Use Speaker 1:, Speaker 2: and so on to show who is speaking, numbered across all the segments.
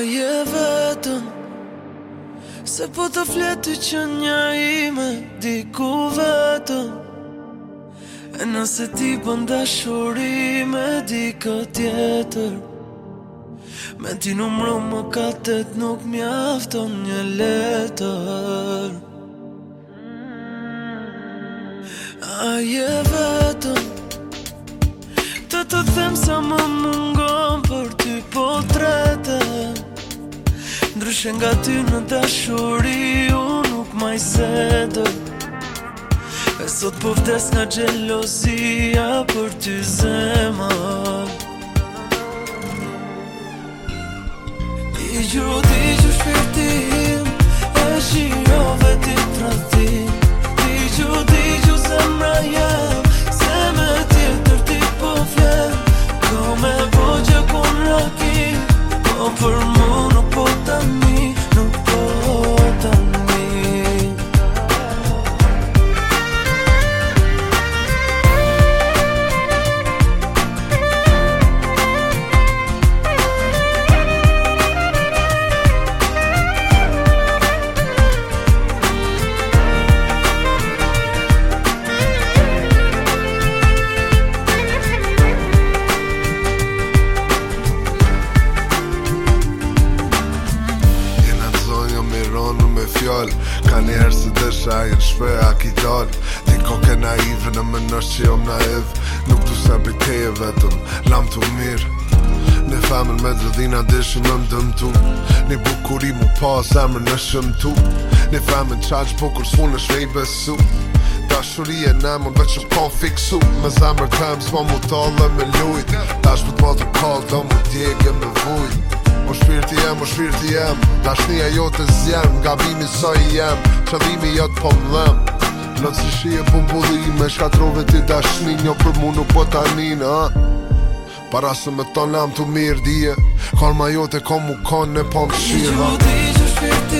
Speaker 1: je vetëm Se po të fleti që një ime Diku vetëm E nëse ti dashuri shurime Dika tjetër Me ti numro më katet Nuk mjafton një letër A je vetëm Të të them sa më mund ishe nga ty në dashuri Unë nuk maj zedë E sot po vdes nga gjelozia Për ty zemë
Speaker 2: fjoll Ka një herë se dhe shajnë shpe a ki dal Ti koke na i në më nërë që jom na Nuk du sa bitheje vetëm, lam të mirë Në famën me dhe dhina dhe shumë më dëmtu Në bukuri mu pa zemër në shëmtu Në famën qaqë po kur s'fun në shvej besu Ta shuri e në mund veç në pon fiksu Më zamër tëmë s'mon mu tollë me lujt Ta shumë të modu kallë do mu djegë me vujt jam, u të jam Dashnia jo të zjem, nga vimi sa i jam Qa vimi jo të po më dhem Në të e pun budhime, shka trove ti da Njo për mu nuk po ta nina ha? Para se me ton lam të mirë dje kalma jo të kon mu kon në pomë Një që
Speaker 1: vë të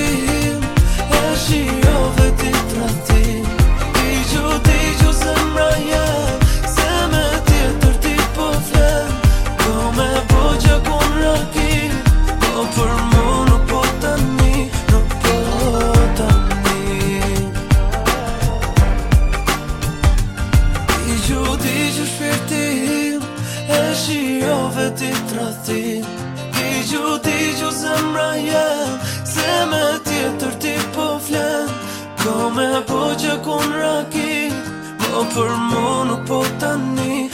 Speaker 1: shi jo veti Ti gju, ti gju se mra jem Se me tjetër ti po flen Ko me po që kun rakit Po për mu nuk po tanin